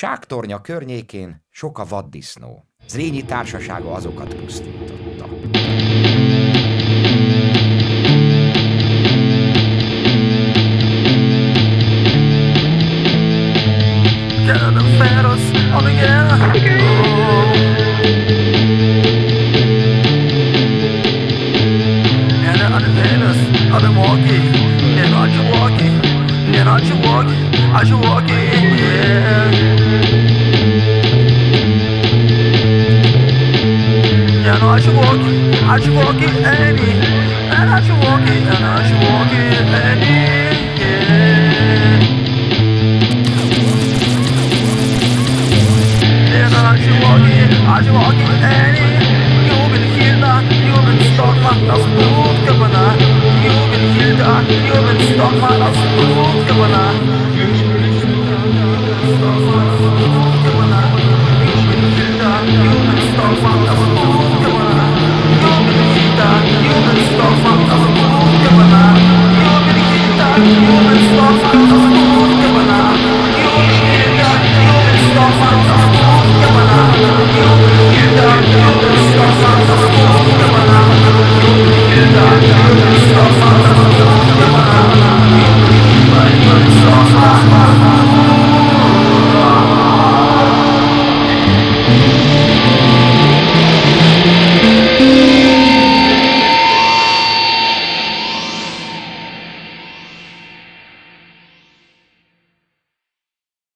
Csáktornya környékén sok a vaddisznó. Zrínyi társasága azokat pusztította. Oh. And the other walking, aren't you walking, Annie, and aren't you walking, and aren't you walking, Annie, yeah. And aren't you walking, aren't you walking, Annie? You've been healed, uh, you've been stuck, man, that's smooth, governor. You've been healed, uh, you've been stuck, man, that's smooth, governor. You've Thank you.